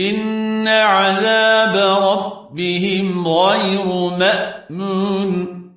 إن عذاب ربهم غير مأمون